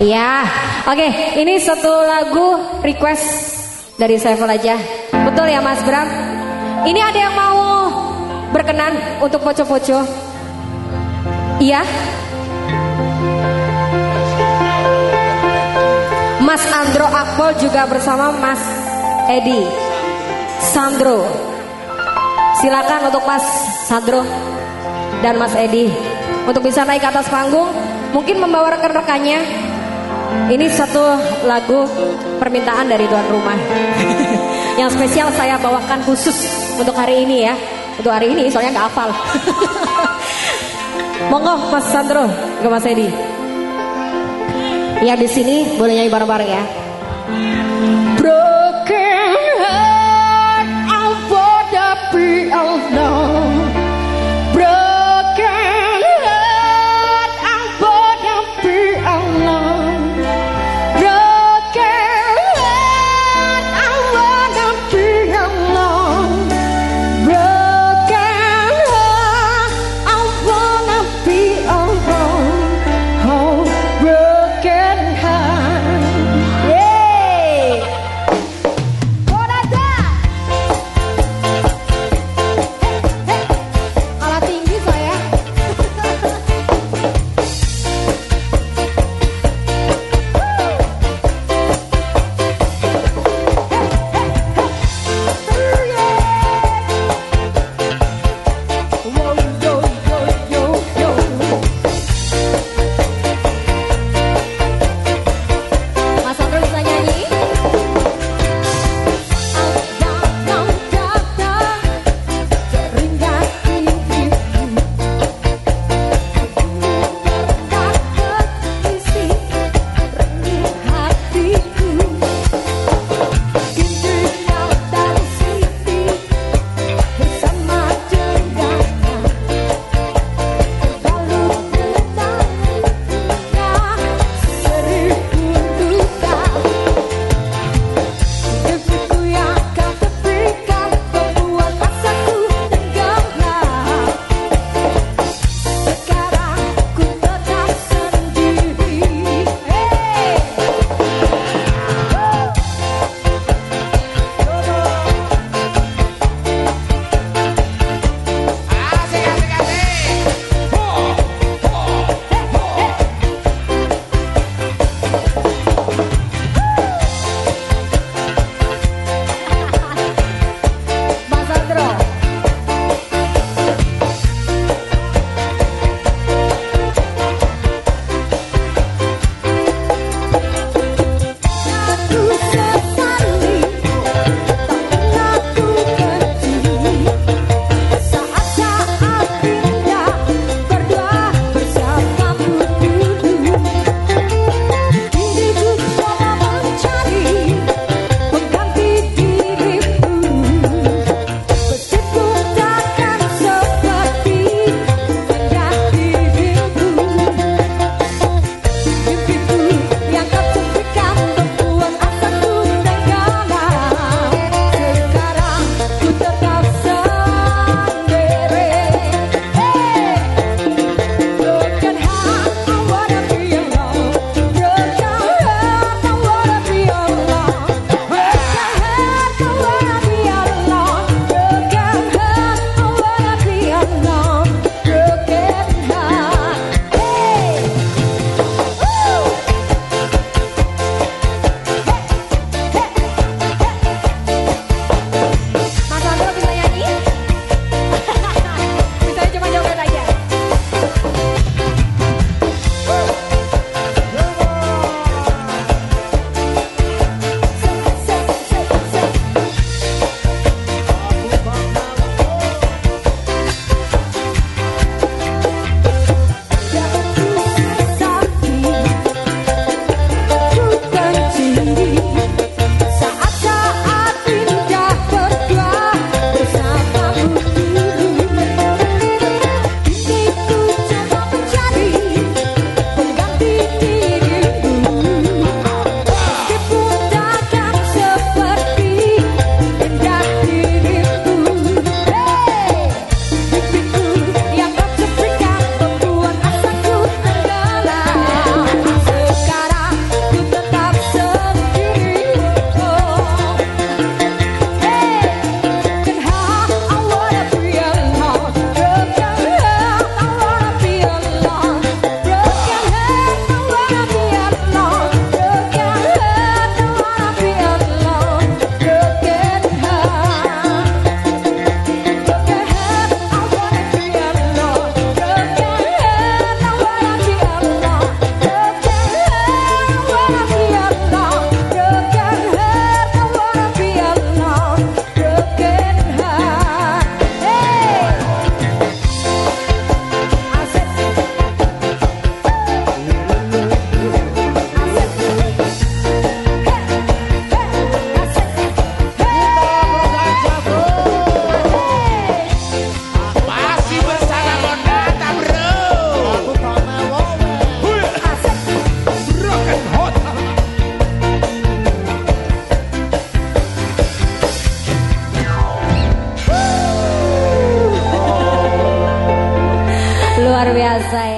Iya, oke. Ini satu lagu request dari Saiful aja. Betul ya Mas Bram? Ini ada yang mau berkenan untuk poco-poco? Iya? Mas Andro Akpol juga bersama Mas Edi Sandro. Silakan untuk Mas Sandro dan Mas Edi untuk bisa naik ke atas panggung, mungkin membawa rekan-rekannya ini satu lagu permintaan dari tuan rumah. Yang spesial saya bawakan khusus untuk hari ini ya. Untuk hari ini soalnya nggak hafal. Monggo Mas Sandro ke Mas Edi. Ya di sini boleh nyanyi bareng-bareng ya. Broken heart I'll luar biasa